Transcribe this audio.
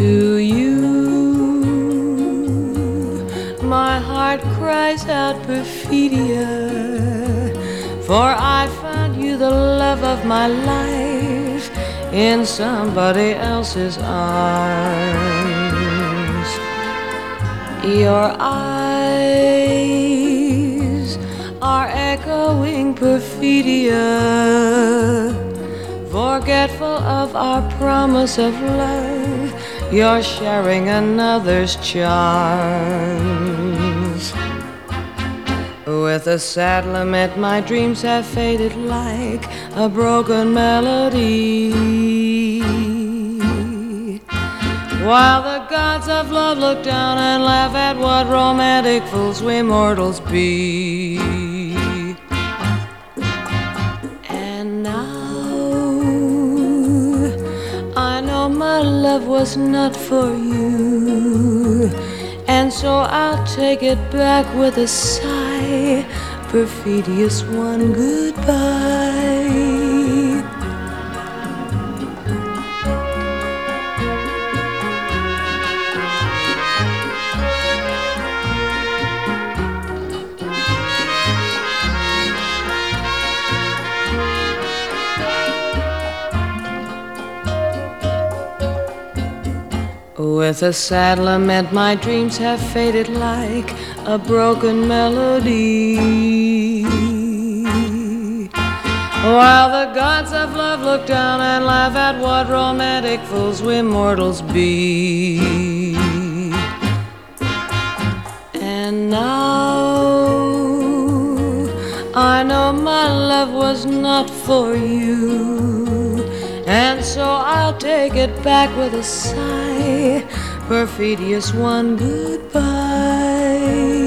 to you. My heart cries out perfidia, for I found you the love of my life in somebody else's arms. Your eyes are echoing perfidia forgetful of our promise of love you're sharing another's charms. With a sad lament, my dreams have faded like a broken melody. While the gods of love look down and laugh at what romantic fools we mortals be. My love was not for you. And so I'll take it back with a sigh. Perfidious one, goodbye. With a sad lament, my dreams have faded like a broken melody. While the gods of love look down and laugh at what romantic fools we mortals be. And now I know my love was not for you. And so I'll take it back with a sigh. Perfidious one, goodbye.